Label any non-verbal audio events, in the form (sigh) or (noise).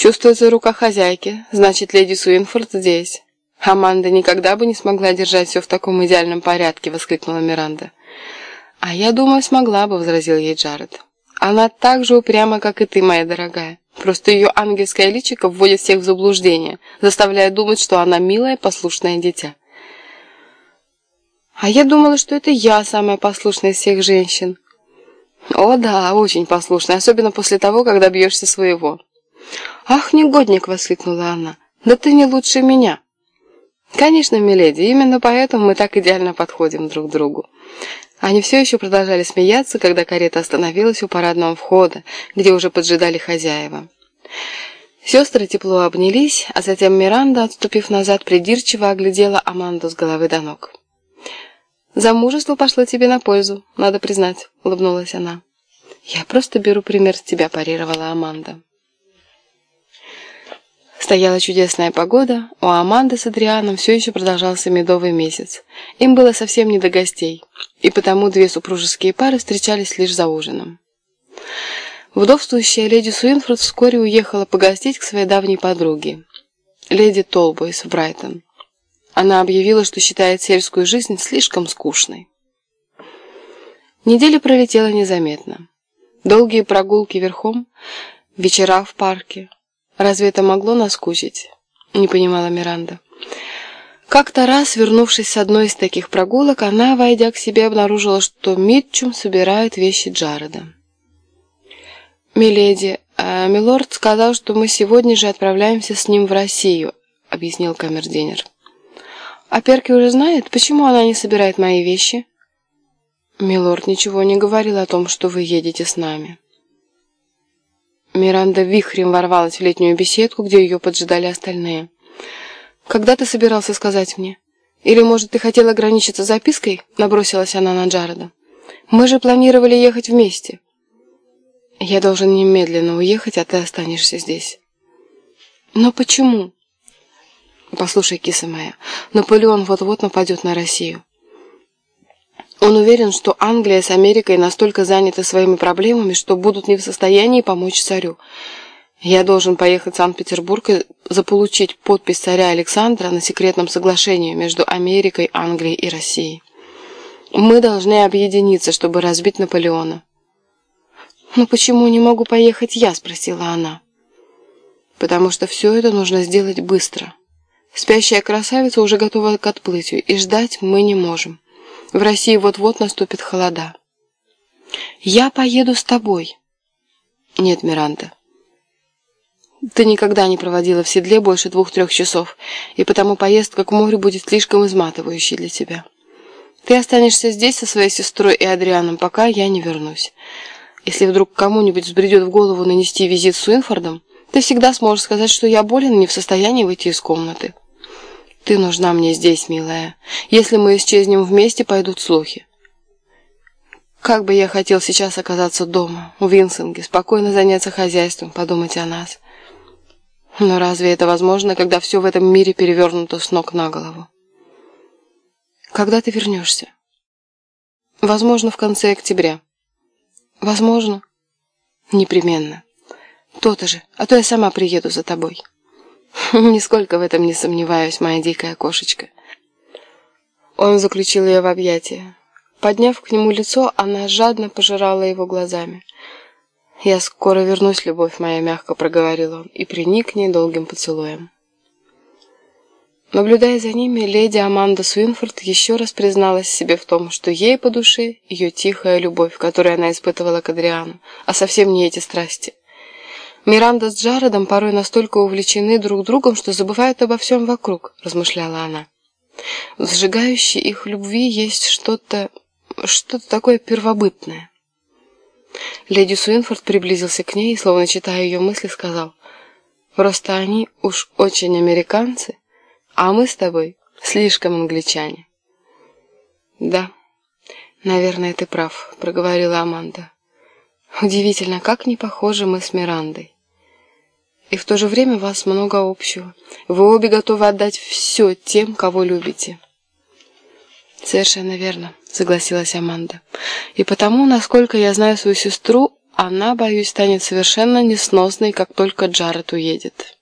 Чувствуется рука хозяйки, значит, леди Суинфорд здесь. Аманда никогда бы не смогла держать все в таком идеальном порядке, воскликнула Миранда. А я думаю, смогла бы, возразил ей Джаред. Она так же упряма, как и ты, моя дорогая. Просто ее ангельское личико вводит всех в заблуждение, заставляя думать, что она милое, послушное дитя. А я думала, что это я самая послушная из всех женщин. О да, очень послушная, особенно после того, когда бьешься своего. Ах, негодник, воскликнула она. Да ты не лучше меня. Конечно, миледи, именно поэтому мы так идеально подходим друг к другу. Они все еще продолжали смеяться, когда карета остановилась у парадного входа, где уже поджидали хозяева. Сестры тепло обнялись, а затем Миранда, отступив назад, придирчиво оглядела Аманду с головы до ног. «Замужество пошло тебе на пользу, надо признать», — улыбнулась она. «Я просто беру пример с тебя», — парировала Аманда. Стояла чудесная погода, у Аманды с Адрианом все еще продолжался медовый месяц. Им было совсем не до гостей, и потому две супружеские пары встречались лишь за ужином. Вдовствующая леди Суинфорд вскоре уехала погостить к своей давней подруге, леди Толбойс в Брайтон. Она объявила, что считает сельскую жизнь слишком скучной. Неделя пролетела незаметно. Долгие прогулки верхом, вечера в парке. Разве это могло наскучить? Не понимала Миранда. Как-то раз, вернувшись с одной из таких прогулок, она, войдя к себе, обнаружила, что Митчум собирает вещи Джареда. «Миледи, а милорд сказал, что мы сегодня же отправляемся с ним в Россию», — объяснил камердинер. «А Перки уже знает, почему она не собирает мои вещи?» «Милорд ничего не говорил о том, что вы едете с нами». Миранда вихрем ворвалась в летнюю беседку, где ее поджидали остальные. «Когда ты собирался сказать мне? Или, может, ты хотел ограничиться запиской?» Набросилась она на Джареда. «Мы же планировали ехать вместе». «Я должен немедленно уехать, а ты останешься здесь». «Но почему?» Послушай, киса моя, Наполеон вот-вот нападет на Россию. Он уверен, что Англия с Америкой настолько заняты своими проблемами, что будут не в состоянии помочь царю. Я должен поехать в Санкт-Петербург и заполучить подпись царя Александра на секретном соглашении между Америкой, Англией и Россией. Мы должны объединиться, чтобы разбить Наполеона. «Но почему не могу поехать я?» – спросила она. «Потому что все это нужно сделать быстро». Спящая красавица уже готова к отплытию, и ждать мы не можем. В России вот-вот наступит холода. Я поеду с тобой. Нет, Миранда. Ты никогда не проводила в седле больше двух-трех часов, и потому поездка к морю будет слишком изматывающей для тебя. Ты останешься здесь со своей сестрой и Адрианом, пока я не вернусь. Если вдруг кому-нибудь взбредет в голову нанести визит с Уинфордом, ты всегда сможешь сказать, что я болен и не в состоянии выйти из комнаты. Ты нужна мне здесь, милая. Если мы исчезнем вместе, пойдут слухи. Как бы я хотел сейчас оказаться дома, у Винсинге, спокойно заняться хозяйством, подумать о нас. Но разве это возможно, когда все в этом мире перевернуто с ног на голову? Когда ты вернешься? Возможно, в конце октября. Возможно. Непременно. То-то же, а то я сама приеду за тобой. (laughs) Нисколько в этом не сомневаюсь, моя дикая кошечка. Он заключил ее в объятия. Подняв к нему лицо, она жадно пожирала его глазами. «Я скоро вернусь, любовь моя», — мягко проговорил он, и приник к ней долгим поцелуем. Наблюдая за ними, леди Аманда Суинфорд еще раз призналась себе в том, что ей по душе ее тихая любовь, которую она испытывала к Адриану, а совсем не эти страсти. Миранда с Джаредом порой настолько увлечены друг другом, что забывают обо всем вокруг, размышляла она. В сжигающей их любви есть что-то, что-то такое первобытное. Леди Суинфорд приблизился к ней и, словно читая ее мысли, сказал, «Просто они уж очень американцы, а мы с тобой слишком англичане». «Да, наверное, ты прав», — проговорила Аманда. Удивительно, как не похожи мы с Мирандой. И в то же время у вас много общего. Вы обе готовы отдать все тем, кого любите. Совершенно верно, согласилась Аманда. И потому, насколько я знаю свою сестру, она, боюсь, станет совершенно несносной, как только Джаред уедет.